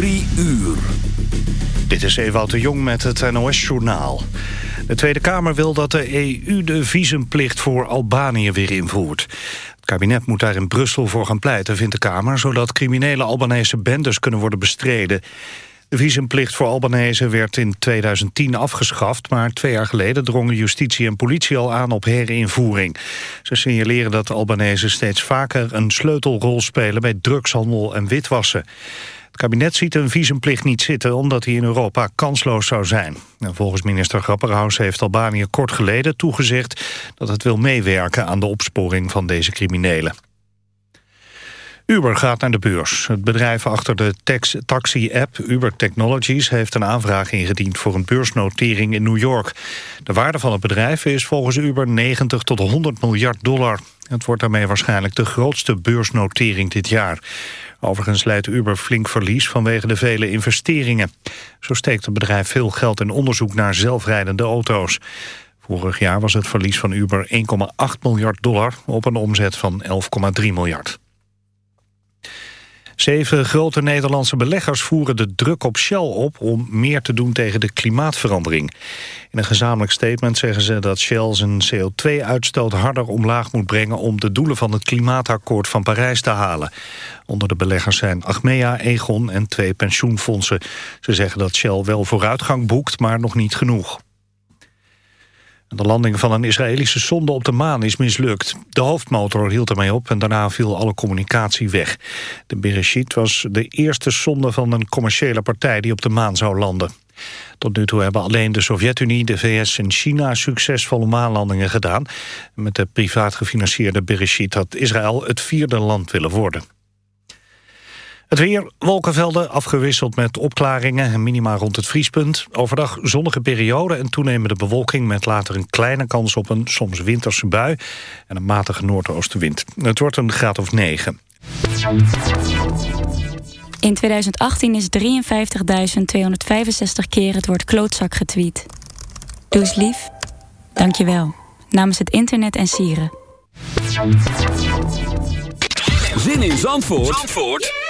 Uur. Dit is Ewout de Jong met het NOS-journaal. De Tweede Kamer wil dat de EU de visumplicht voor Albanië weer invoert. Het kabinet moet daar in Brussel voor gaan pleiten, vindt de Kamer... zodat criminele Albanese bendes kunnen worden bestreden. De visumplicht voor Albanese werd in 2010 afgeschaft... maar twee jaar geleden drongen justitie en politie al aan op herinvoering. Ze signaleren dat de Albanese steeds vaker een sleutelrol spelen... bij drugshandel en witwassen. Het kabinet ziet een visumplicht niet zitten omdat hij in Europa kansloos zou zijn. volgens minister Grapperhaus heeft Albanië kort geleden toegezegd dat het wil meewerken aan de opsporing van deze criminelen. Uber gaat naar de beurs. Het bedrijf achter de taxi-app Uber Technologies... heeft een aanvraag ingediend voor een beursnotering in New York. De waarde van het bedrijf is volgens Uber 90 tot 100 miljard dollar. Het wordt daarmee waarschijnlijk de grootste beursnotering dit jaar. Overigens leidt Uber flink verlies vanwege de vele investeringen. Zo steekt het bedrijf veel geld in onderzoek naar zelfrijdende auto's. Vorig jaar was het verlies van Uber 1,8 miljard dollar op een omzet van 11,3 miljard. Zeven grote Nederlandse beleggers voeren de druk op Shell op... om meer te doen tegen de klimaatverandering. In een gezamenlijk statement zeggen ze dat Shell zijn CO2-uitstoot harder omlaag moet brengen... om de doelen van het klimaatakkoord van Parijs te halen. Onder de beleggers zijn Achmea, Egon en twee pensioenfondsen. Ze zeggen dat Shell wel vooruitgang boekt, maar nog niet genoeg. De landing van een Israëlische sonde op de maan is mislukt. De hoofdmotor hield ermee op en daarna viel alle communicatie weg. De Bereshit was de eerste sonde van een commerciële partij die op de maan zou landen. Tot nu toe hebben alleen de Sovjet-Unie, de VS en China succesvolle maanlandingen gedaan. Met de privaat gefinancierde Bereshit had Israël het vierde land willen worden. Het weer, wolkenvelden, afgewisseld met opklaringen en minima rond het vriespunt. Overdag zonnige periode en toenemende bewolking... met later een kleine kans op een soms winterse bui... en een matige noordoostenwind. Het wordt een graad of 9. In 2018 is 53.265 keer het woord klootzak getweet. Doe eens lief. Dank je wel. Namens het internet en sieren. Zin in Zandvoort? Zandvoort?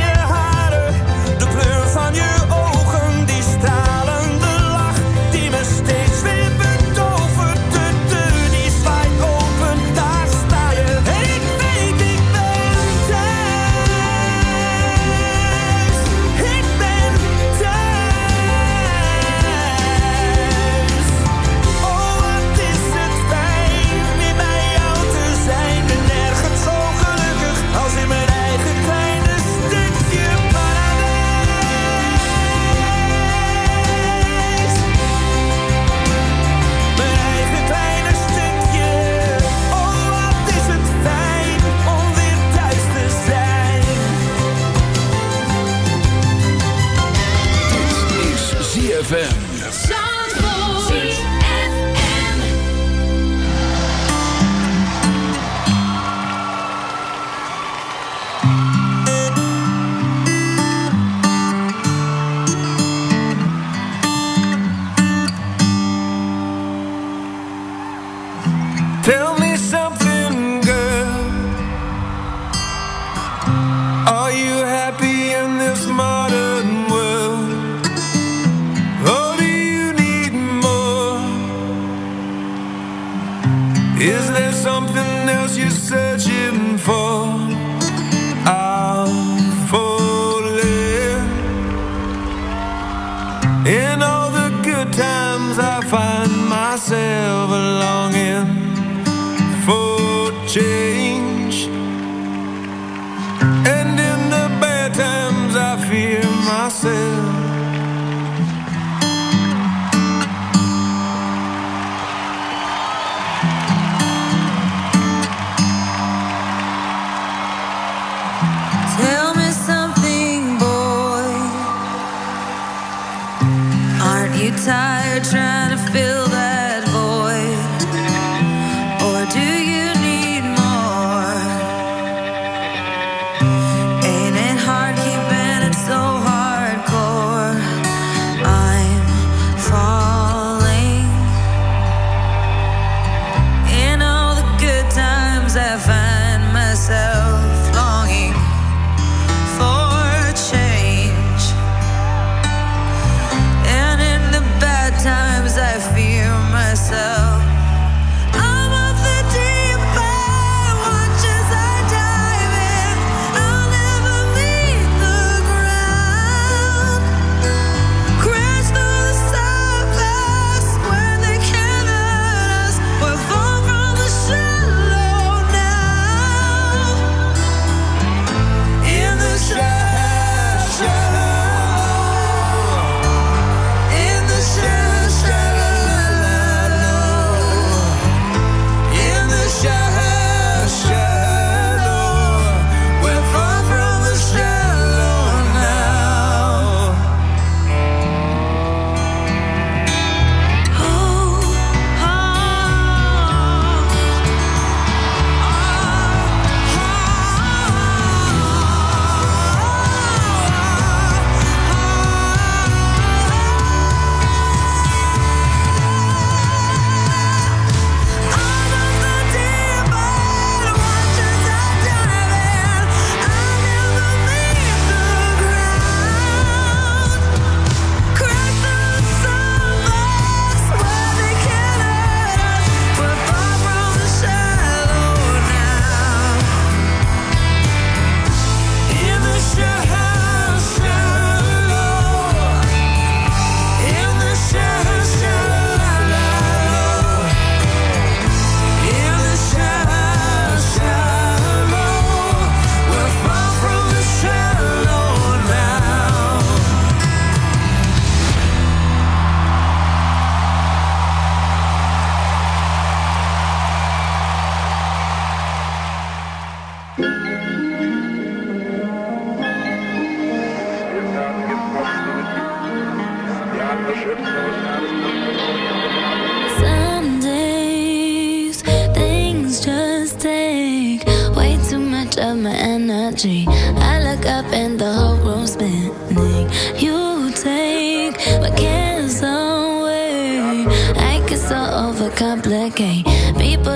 change.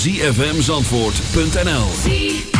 www.zfmzandvoort.nl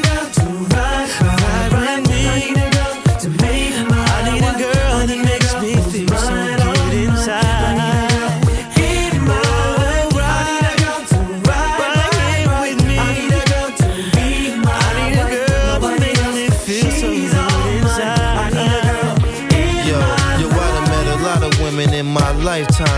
life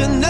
tonight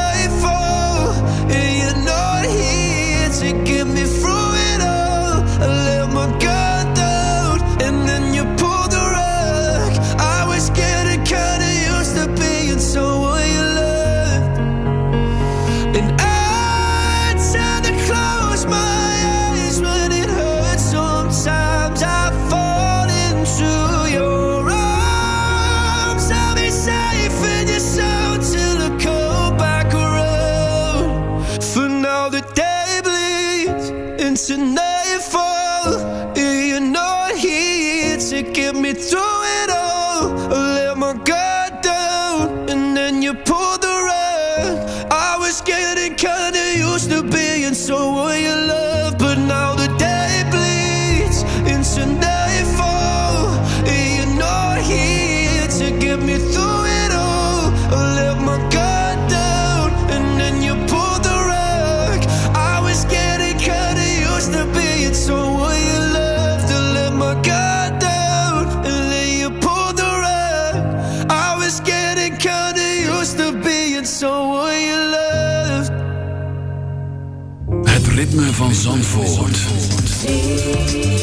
through Zandvoort.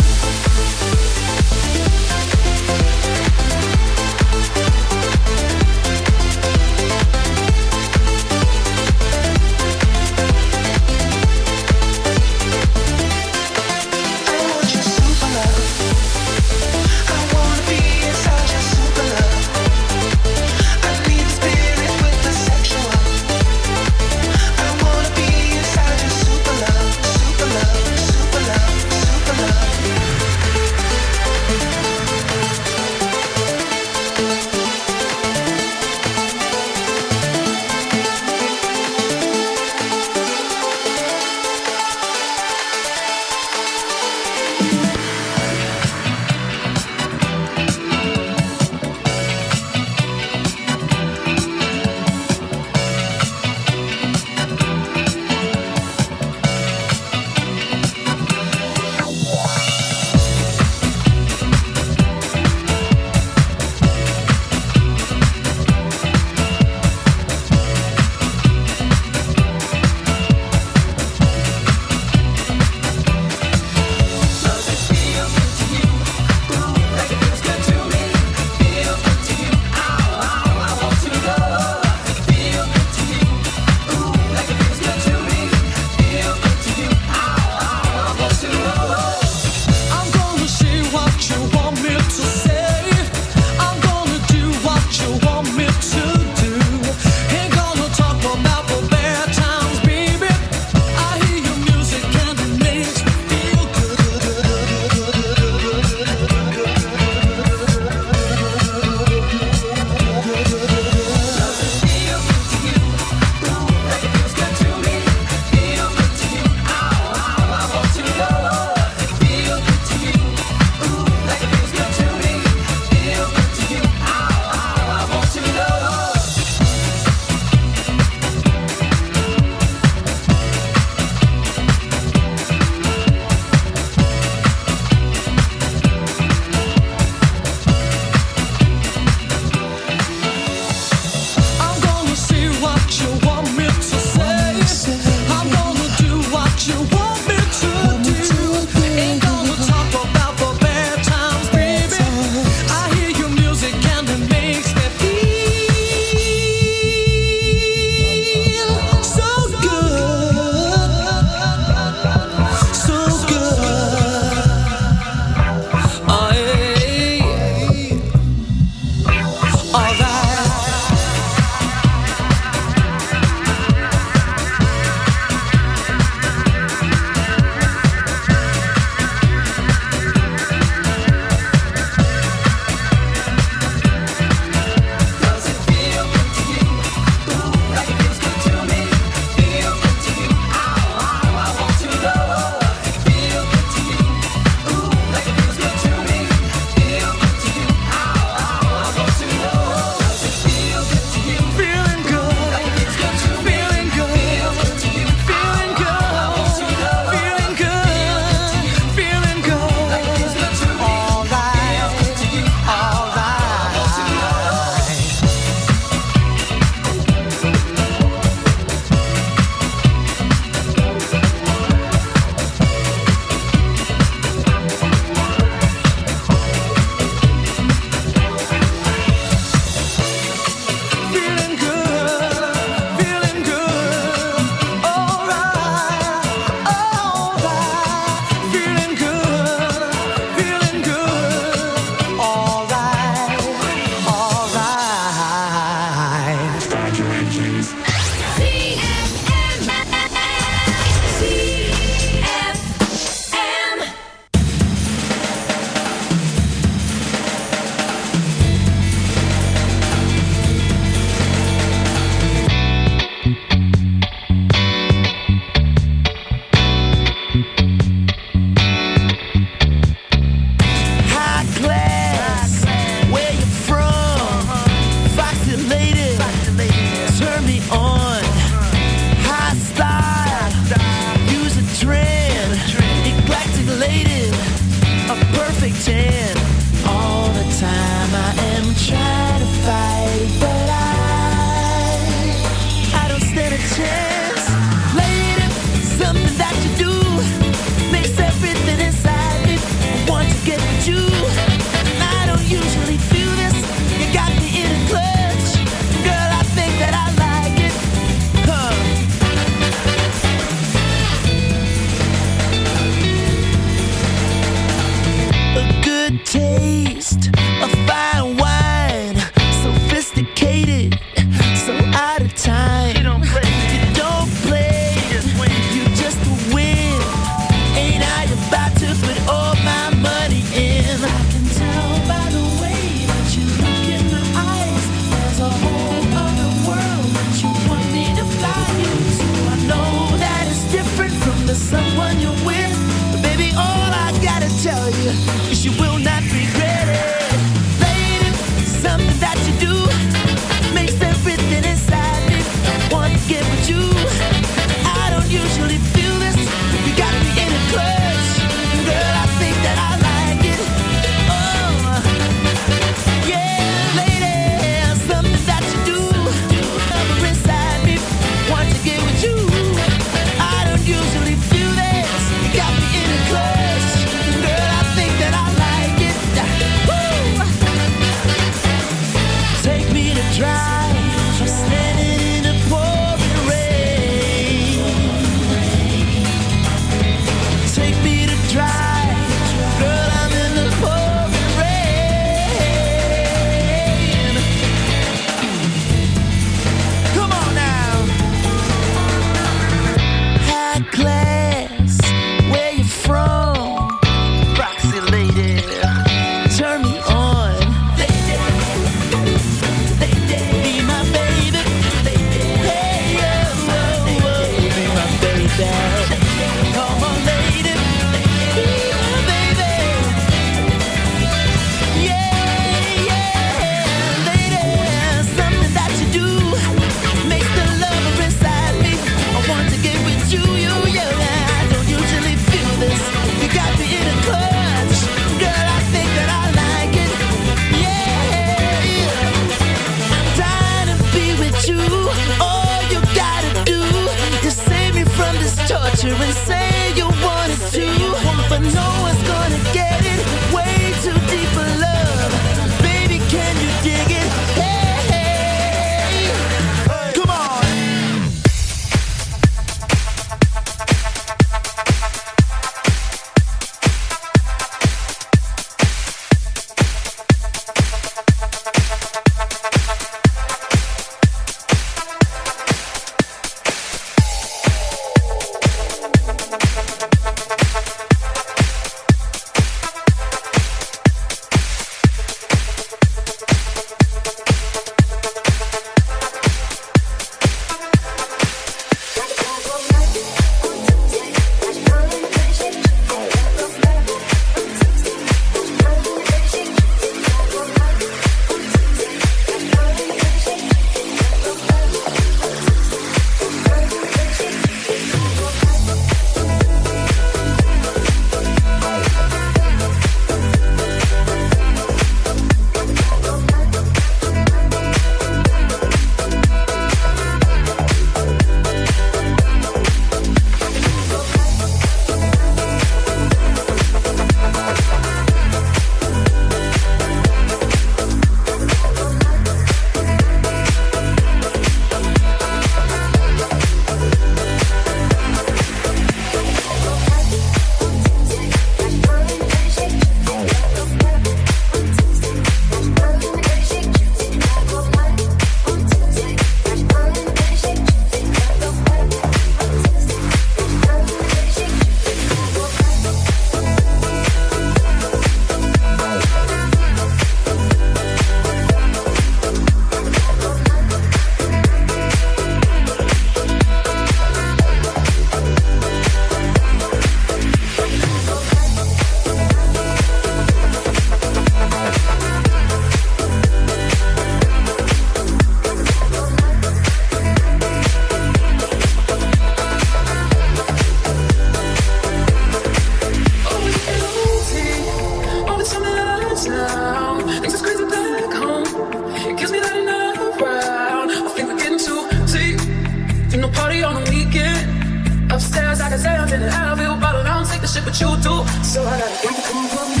what you do. So I gotta come, come, come.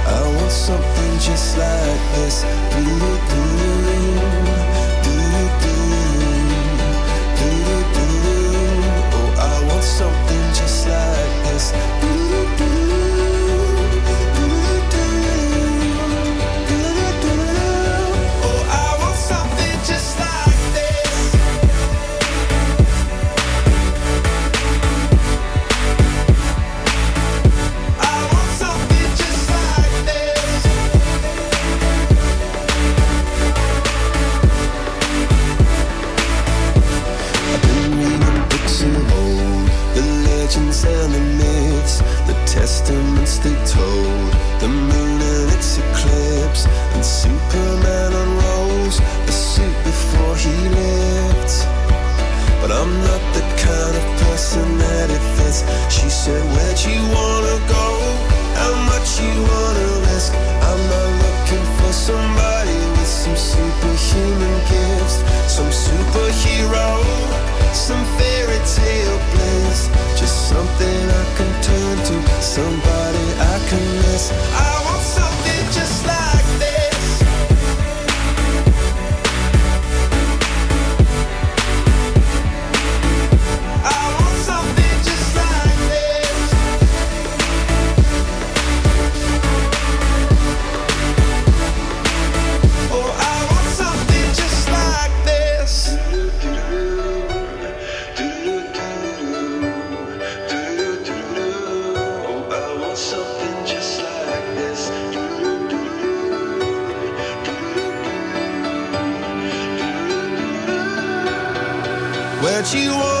where'd you want